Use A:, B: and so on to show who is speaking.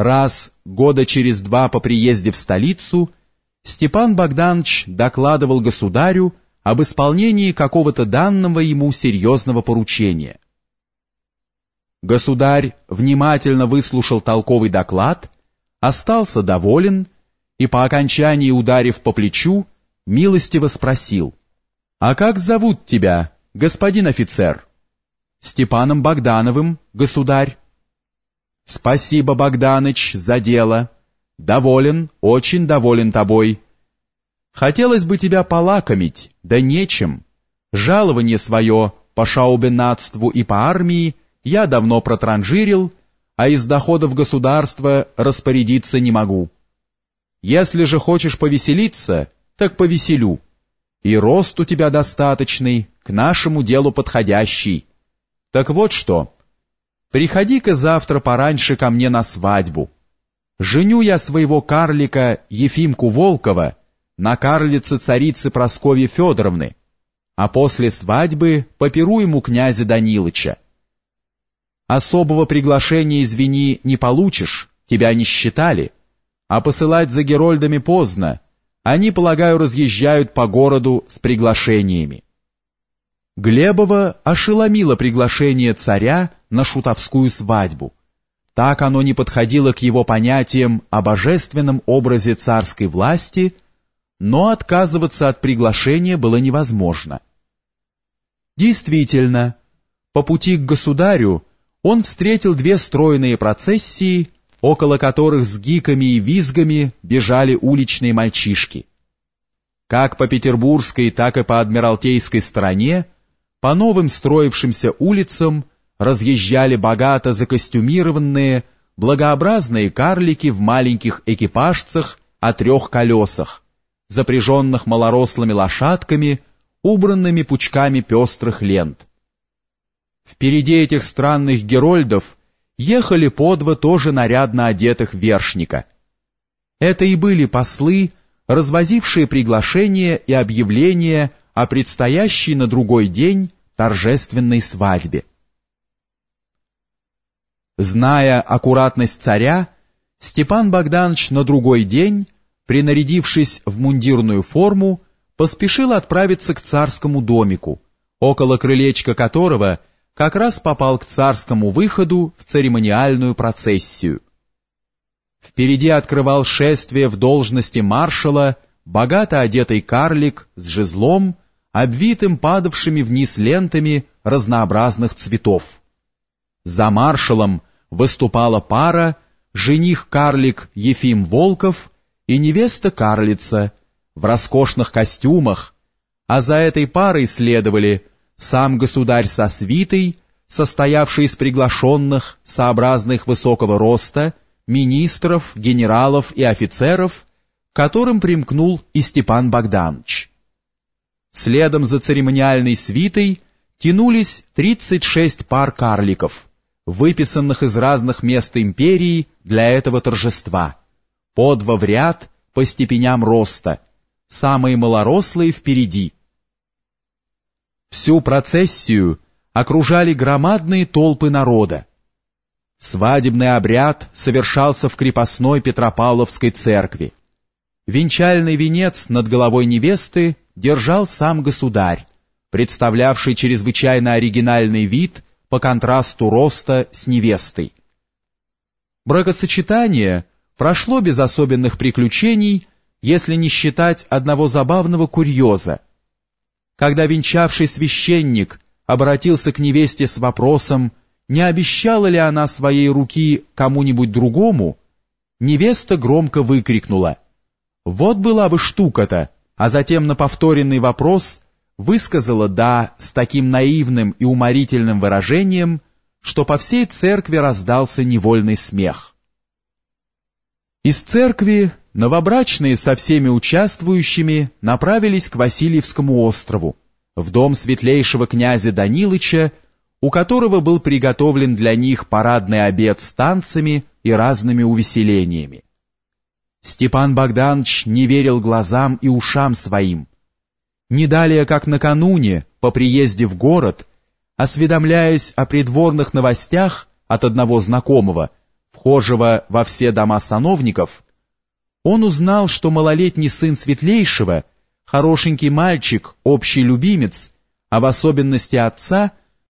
A: Раз, года через два по приезде в столицу, Степан Богданович докладывал государю об исполнении какого-то данного ему серьезного поручения. Государь внимательно выслушал толковый доклад, остался доволен и по окончании ударив по плечу, милостиво спросил, «А как зовут тебя, господин офицер?» «Степаном Богдановым, государь». «Спасибо, Богданыч, за дело. Доволен, очень доволен тобой. Хотелось бы тебя полакомить, да нечем. Жалование свое по шаубенатству и по армии я давно протранжирил, а из доходов государства распорядиться не могу. Если же хочешь повеселиться, так повеселю. И рост у тебя достаточный, к нашему делу подходящий. Так вот что, приходи-ка завтра пораньше ко мне на свадьбу. Женю я своего карлика Ефимку Волкова на карлице царицы Прасковьи Федоровны, а после свадьбы попиру ему князя Данилыча. Особого приглашения, извини, не получишь, тебя не считали, а посылать за герольдами поздно, они, полагаю, разъезжают по городу с приглашениями. Глебова ошеломило приглашение царя на шутовскую свадьбу. Так оно не подходило к его понятиям о божественном образе царской власти, но отказываться от приглашения было невозможно. Действительно, по пути к государю он встретил две стройные процессии, около которых с гиками и визгами бежали уличные мальчишки. Как по петербургской, так и по адмиралтейской стороне, по новым строившимся улицам разъезжали богато закостюмированные, благообразные карлики в маленьких экипажцах о трех колесах, запряженных малорослыми лошадками, убранными пучками пестрых лент. Впереди этих странных герольдов ехали по два тоже нарядно одетых вершника. Это и были послы, развозившие приглашения и объявления о предстоящей на другой день торжественной свадьбе. Зная аккуратность царя, Степан Богданович на другой день, принарядившись в мундирную форму, поспешил отправиться к царскому домику, около крылечка которого как раз попал к царскому выходу в церемониальную процессию. Впереди открывал шествие в должности маршала богато одетый карлик с жезлом, обвитым падавшими вниз лентами разнообразных цветов. За маршалом выступала пара жених-карлик Ефим Волков и невеста-карлица в роскошных костюмах, а за этой парой следовали сам государь со свитой, состоявший из приглашенных, сообразных высокого роста, министров, генералов и офицеров, к которым примкнул и Степан Богданович. Следом за церемониальной свитой тянулись 36 пар карликов, выписанных из разных мест империи для этого торжества, по два в ряд по степеням роста, самые малорослые впереди – Всю процессию окружали громадные толпы народа. Свадебный обряд совершался в крепостной Петропавловской церкви. Венчальный венец над головой невесты держал сам государь, представлявший чрезвычайно оригинальный вид по контрасту роста с невестой. Бракосочетание прошло без особенных приключений, если не считать одного забавного курьеза – когда венчавший священник обратился к невесте с вопросом, не обещала ли она своей руки кому-нибудь другому, невеста громко выкрикнула «Вот была бы штука-то!» а затем на повторенный вопрос высказала «да» с таким наивным и уморительным выражением, что по всей церкви раздался невольный смех. Из церкви новобрачные со всеми участвующими направились к Васильевскому острову, в дом светлейшего князя Данилыча, у которого был приготовлен для них парадный обед с танцами и разными увеселениями. Степан Богданович не верил глазам и ушам своим. Не далее, как накануне, по приезде в город, осведомляясь о придворных новостях от одного знакомого, вхожего во все дома сановников, он узнал, что малолетний сын Светлейшего, хорошенький мальчик, общий любимец, а в особенности отца,